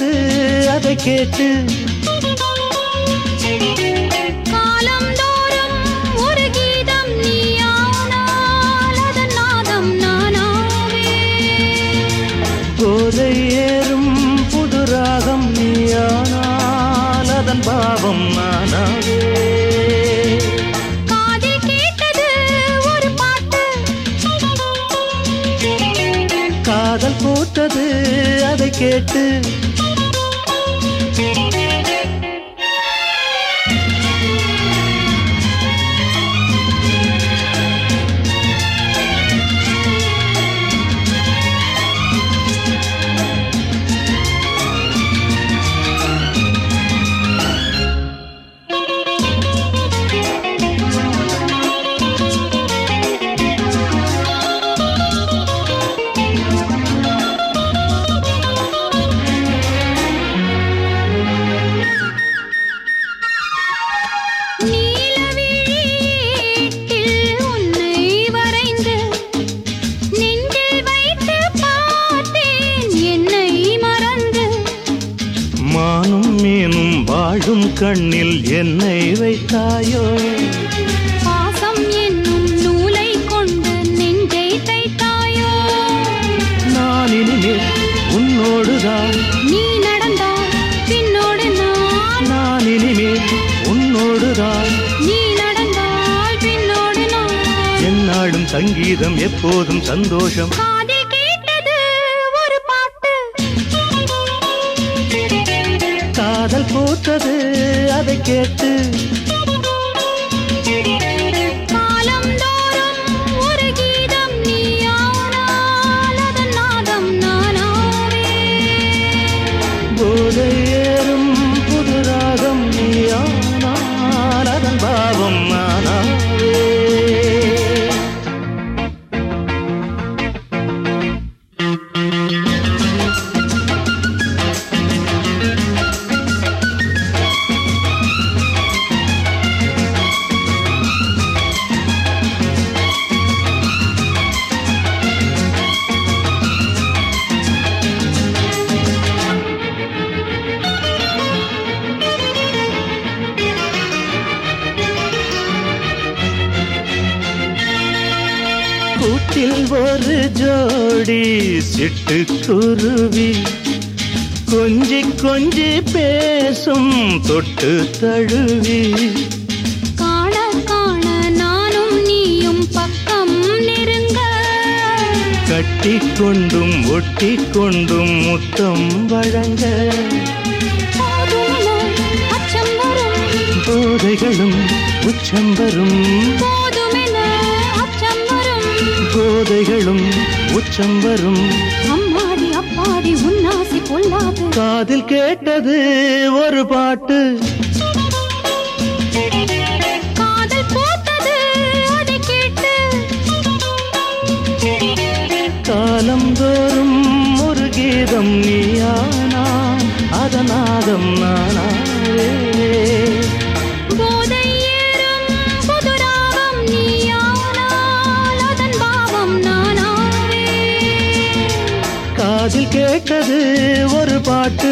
பூத்தது அதை கேட்டு. போதை ஏறும் புது ராகம் நீயானால் அதன் பாவம் நானாவே. காதில் கேட்டது ஒரு பாட்டு. காதல் பூத்தது அதை கேட்டு. வாழும் கண்ணில் என்னை வைத்தாயோ? பாசம் என்னும் நூலை கொண்டு நெஞ்சை தைத்தாயோ? நான் இனிமேல் உன்னோடுதான். நீ நடந்தால் பின்னோடு நான். நான் இனிமேல் உன்னோடுதான். நீ நடந்தால் பின்னோடு நான். என்னாடும் சங்கீதம் எப்போதும் சந்தோஷம். பூத்தது அதை கேட்டு. காலந்தோறும் கூட்டில் ஒரு ஜோடி சிட்டுக்குருவி. கொஞ்சி கொஞ்சி பேசும் தொட்டு தழுவி. காண காண நானும் நீயும் பக்கம் நெருங்க. கட்டி கொண்டும் ஒட்டி கொண்டும் முத்தம் வழங்க. போதைகளும் உச்சம் வரும். போதைகளும் உச்சம் வரும். அம்மாடி அப்பாடி உன்னாசி பொல்லாது. காதில் கேட்டது ஒரு பாட்டு. காலந்தோறும் ஒரு கீதம் நீயானா அதநாதம் நானாவே. காதில் கேட்டது ஒரு பாட்டு.